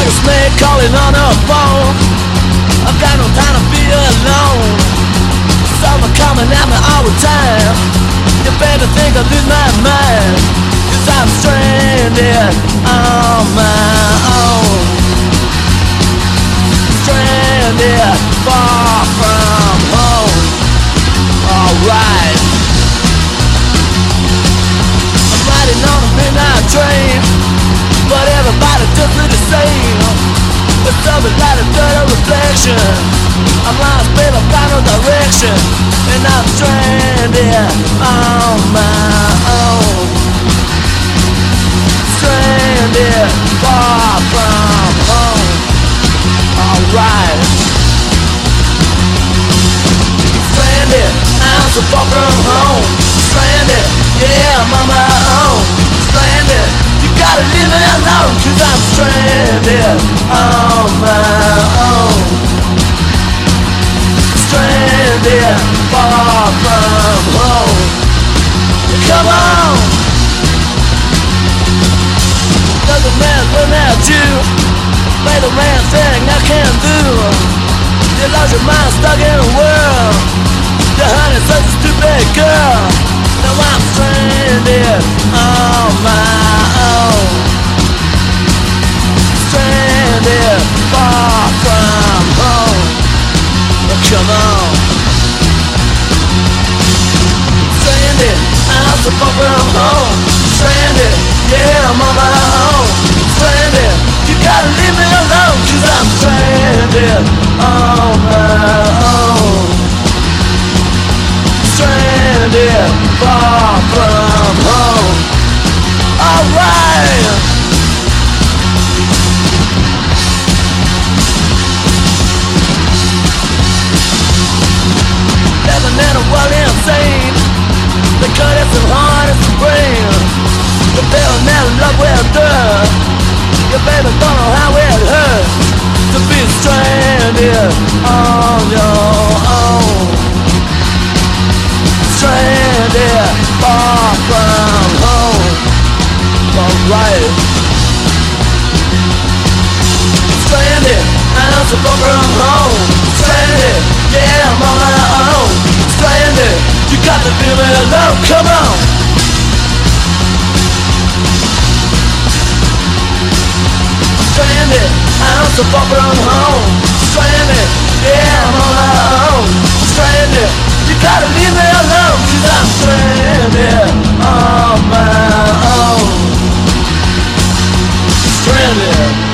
like a snake calling on a phone. I've got no time to be alone. Summer coming at me all the time. You better think I lose my mind. Cause I'm stranded on my own. Stranded far from home. Alright. I'm riding on a midnight train. But everybody just look the same. But a dirty reflection. I'm lost, babe, I've got no direction. And I'm stranded on my own. Stranded far from home. Alright. Stranded, I'm so far from home. Stranded, yeah, I'm gotta leave me alone, cause I'm stranded on my own. Stranded, far from home. Come on! Doesn't matter at you. The man thing I can't do. You lost your mind stuck in a world. Your honey's such a stupid girl. Now I'm stranded I'm so far from home. Stranded, yeah, I'm on my own. Stranded, you gotta leave me alone, cause I'm stranded on my own. Stranded, far from home. Alright. Living It's as hard as the brain The feel never love will do You baby don't know how it hurts To be stranded on your own. Stranded far from home. Alright Stranded, I'm so far from home. Stranded, yeah, I'm leave me alone, come on. Stranded, I'm so far from home. Stranded, yeah, I'm Stranded, you gotta leave me I'm stranded on my own. Stranded.